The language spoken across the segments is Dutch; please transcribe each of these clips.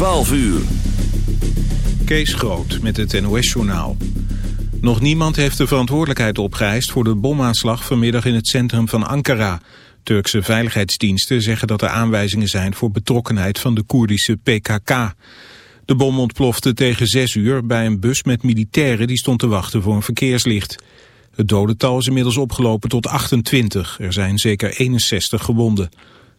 12 uur. Kees Groot met het NOS-journaal. Nog niemand heeft de verantwoordelijkheid opgeëist voor de bomaanslag vanmiddag in het centrum van Ankara. Turkse veiligheidsdiensten zeggen dat er aanwijzingen zijn voor betrokkenheid van de Koerdische PKK. De bom ontplofte tegen 6 uur bij een bus met militairen die stond te wachten voor een verkeerslicht. Het dodental is inmiddels opgelopen tot 28. Er zijn zeker 61 gewonden.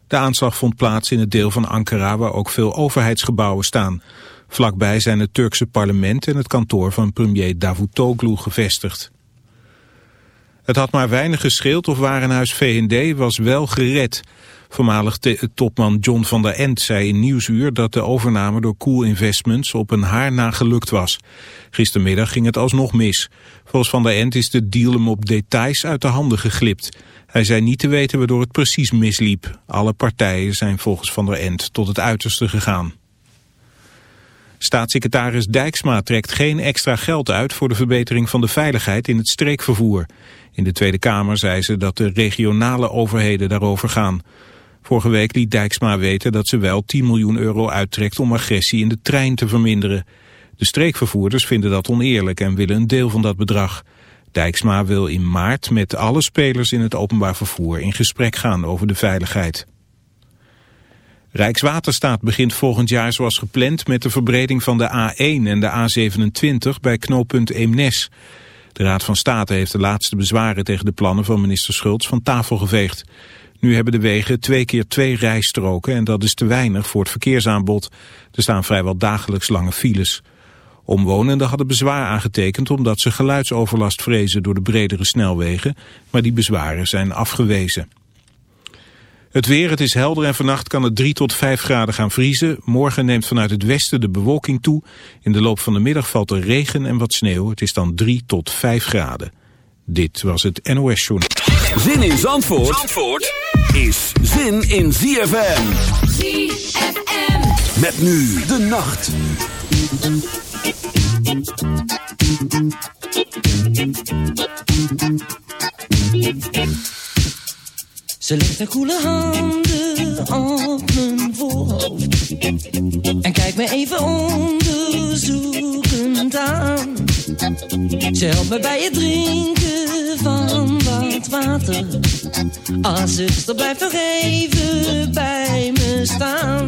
De aanslag vond plaats in het deel van Ankara waar ook veel overheidsgebouwen staan. Vlakbij zijn het Turkse parlement en het kantoor van premier Davutoglu gevestigd. Het had maar weinig gescheeld of Warenhuis VND was wel gered. Voormalig topman John van der End zei in Nieuwsuur dat de overname door Cool Investments op een haar na gelukt was. Gistermiddag ging het alsnog mis. Volgens van der End is de deal hem op details uit de handen geglipt. Hij zei niet te weten waardoor het precies misliep. Alle partijen zijn volgens Van der End tot het uiterste gegaan. Staatssecretaris Dijksma trekt geen extra geld uit voor de verbetering van de veiligheid in het streekvervoer. In de Tweede Kamer zei ze dat de regionale overheden daarover gaan. Vorige week liet Dijksma weten dat ze wel 10 miljoen euro uittrekt om agressie in de trein te verminderen. De streekvervoerders vinden dat oneerlijk en willen een deel van dat bedrag. Dijksma wil in maart met alle spelers in het openbaar vervoer in gesprek gaan over de veiligheid. Rijkswaterstaat begint volgend jaar zoals gepland met de verbreding van de A1 en de A27 bij knooppunt Eemnes. De Raad van State heeft de laatste bezwaren tegen de plannen van minister Schultz van tafel geveegd. Nu hebben de wegen twee keer twee rijstroken en dat is te weinig voor het verkeersaanbod. Er staan vrijwel dagelijks lange files. Omwonenden hadden bezwaar aangetekend omdat ze geluidsoverlast vrezen door de bredere snelwegen, maar die bezwaren zijn afgewezen. Het weer, het is helder en vannacht kan het 3 tot 5 graden gaan vriezen. Morgen neemt vanuit het westen de bewolking toe. In de loop van de middag valt er regen en wat sneeuw. Het is dan 3 tot 5 graden. Dit was het NOS Journal. Zin in Zandvoort, Zandvoort is zin in ZFM. ZFM. Met nu de nacht. Ze legt haar koele handen op mijn voorhoofd En kijkt me even onderzoekend aan. Ze helpt me bij het drinken van wat water. Ah, zuster, blijf nog bij me staan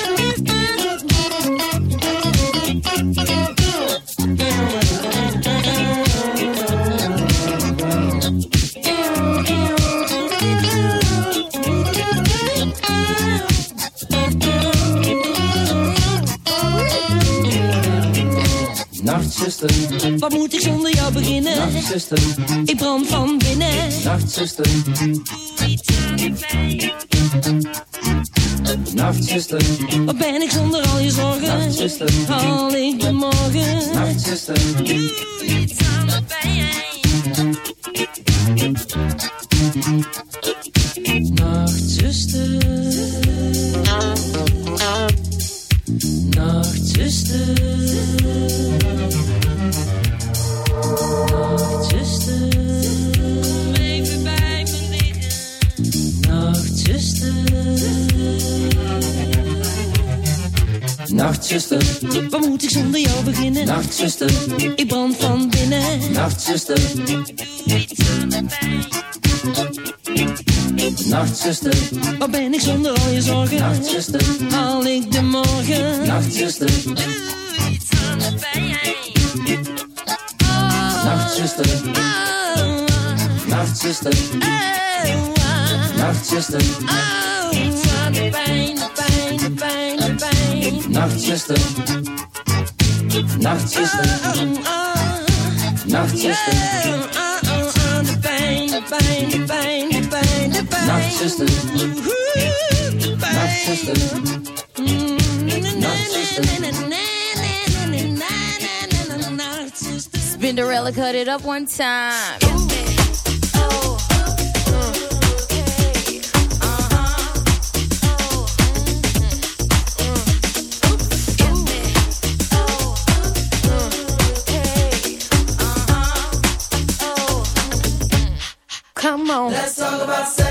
Wat moet ik zonder jou beginnen? Nachtzuster, Ik brand van binnen. Nachtzuster, Doe iets aan de pijn. Nachtzuster, Wat ben ik zonder al je zorgen? Nachtzuster, Haal ik de morgen? Nachtzuster, Doe iets Nachtzuster, Ik brand van binnen. Nachtzuster, Doe iets aan de pijn. Nachtzuster, Waar ben ik zonder al je zorgen? Nachtzuster, Haal ik de morgen? Nachtzuster, Doe iets aan de pijn. Nachtzuster, Oh, Nachtzuster, oh, Nachtzuster, oh, de pijn, pijn, pijn, pijn. Nachtzuster, pijn. Nachtzuster, Oeh, de pijn. Nachtzuster, Spinderella cut it up one time. Come on. Let's talk about sex,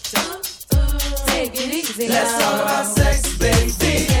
Take it easy. Let's talk about sex, baby.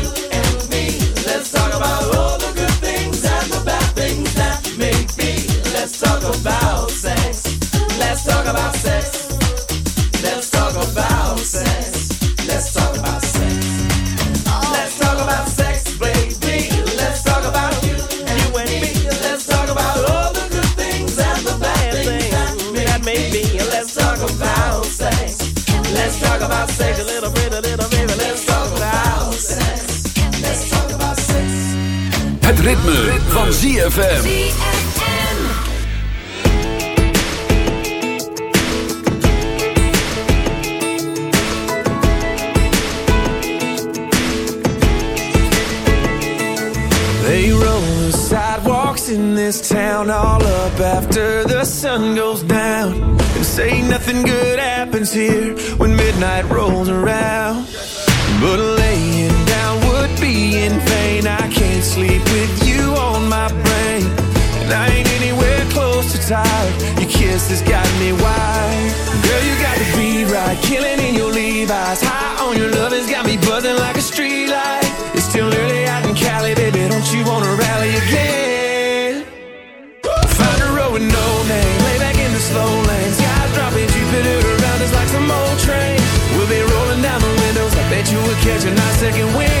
Het ritme, van ZFM. They roll the sidewalks in this town all up after the sun goes down. And say nothing good happens here when midnight rolls around. But laying in vain. I can't sleep with you on my brain. And I ain't anywhere close to tired. Your kiss has got me wide. Girl, you got to be right. Killing in your Levi's. High on your love has got me buzzing like a street light. It's still early out in Cali, baby. Don't you want to rally again? Find a row with no name. Lay back in the slow lane. Sky dropping Jupiter around us like some old train. We'll be rolling down the windows. I bet you will catch a nice second wind.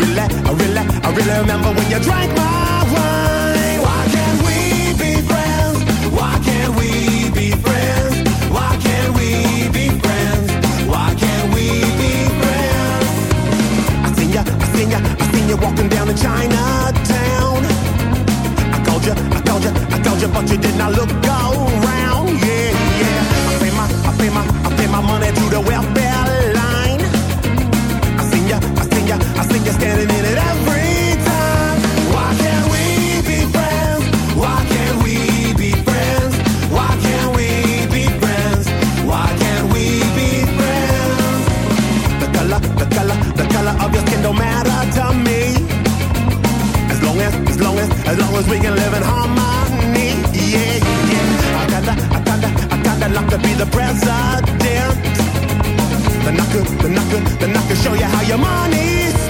really, I really, I really remember when you drank my wine. Why can't we be friends? Why can't we be friends? Why can't we be friends? Why can't we be friends? I seen ya, I seen ya, I seen you walking down in Chinatown. I told you, I told you, I told you, but you did not look around. Yeah, yeah. I pay my, I pay my, I pay my money to the welfare then I could, then I could, then I could show you how your money's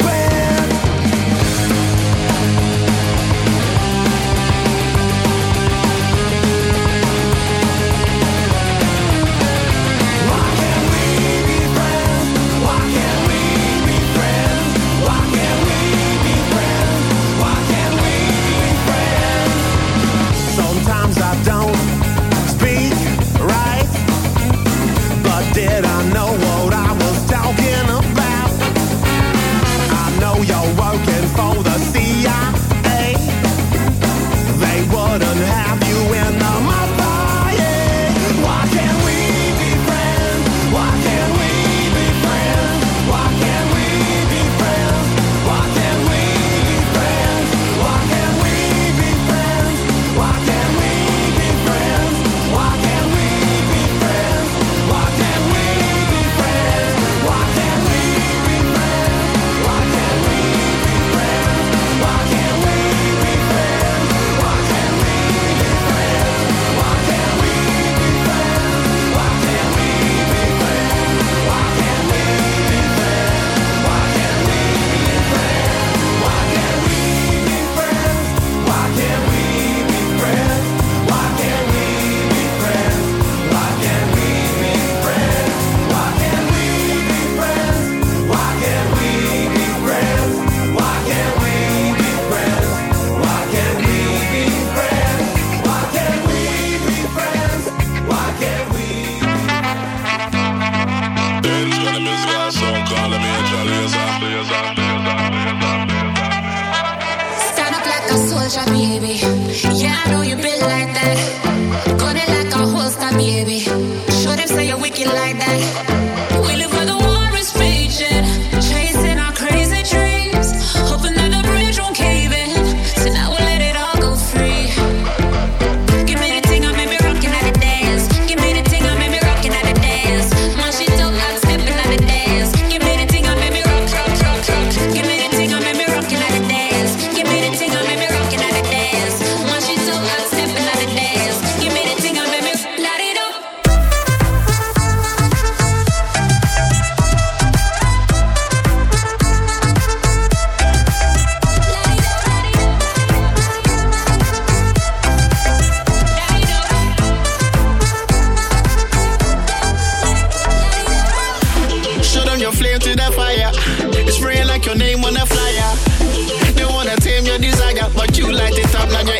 your desire, but you light it up, now your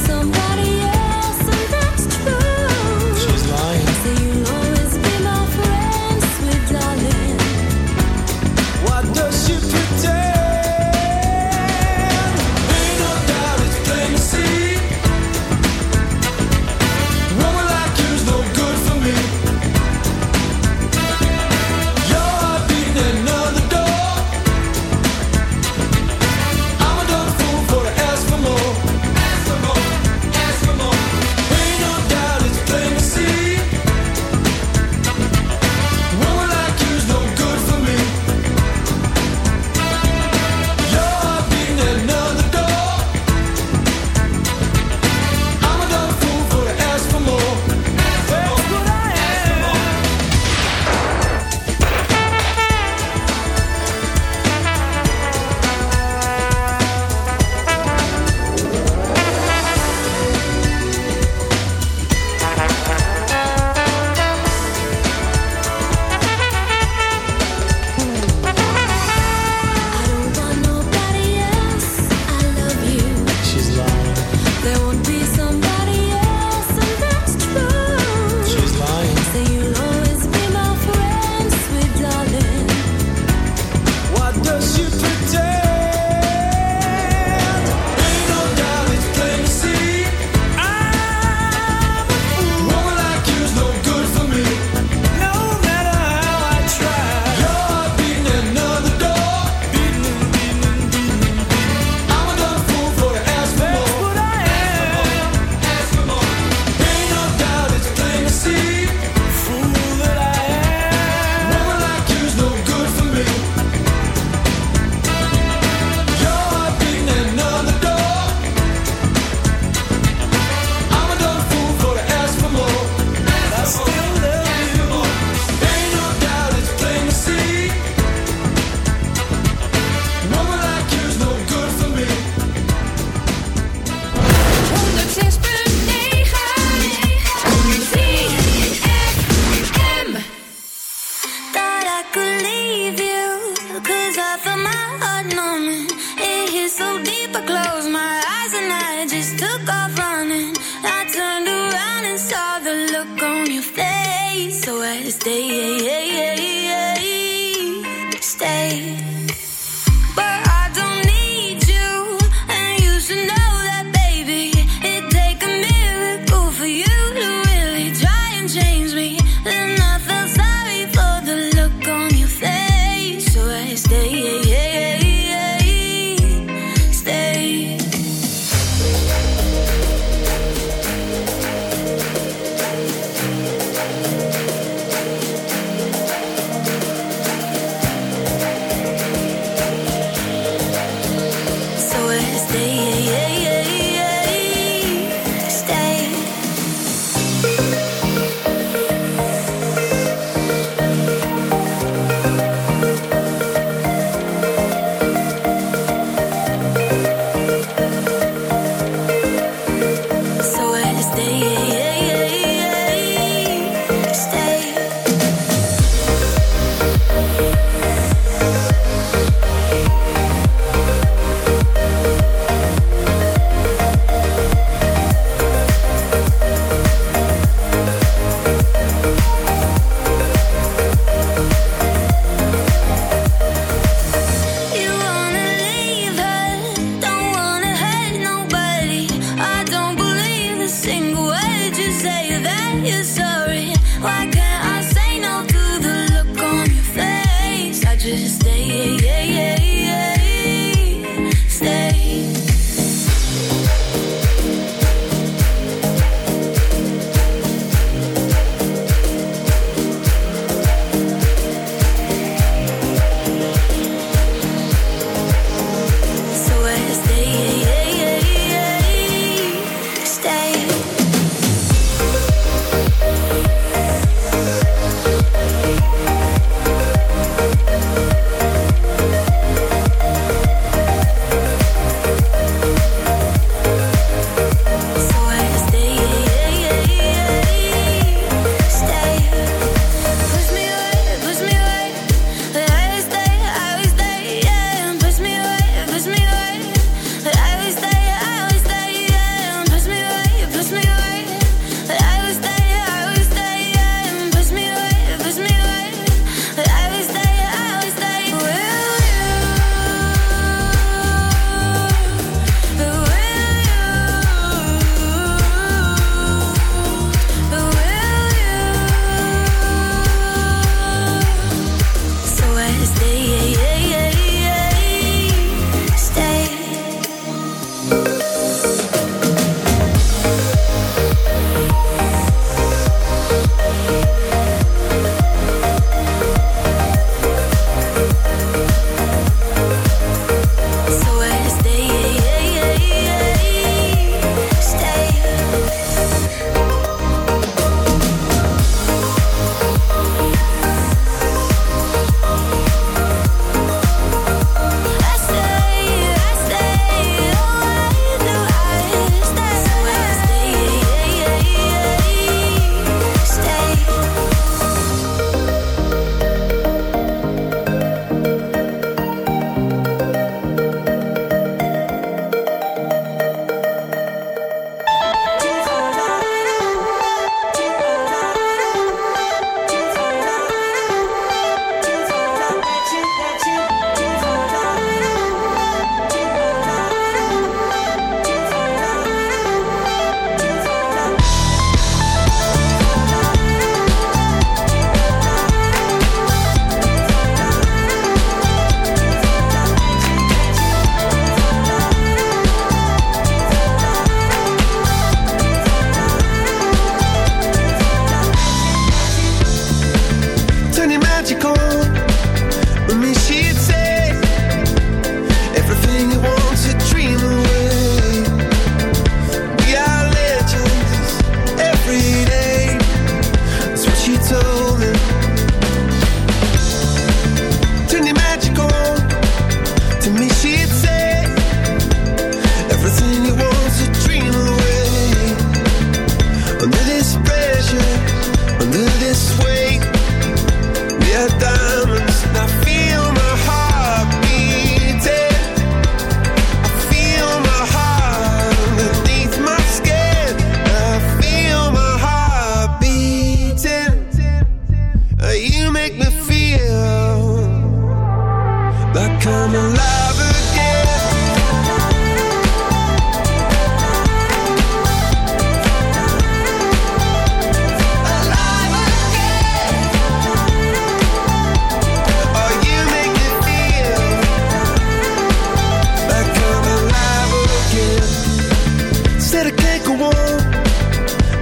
So I stay.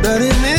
But it means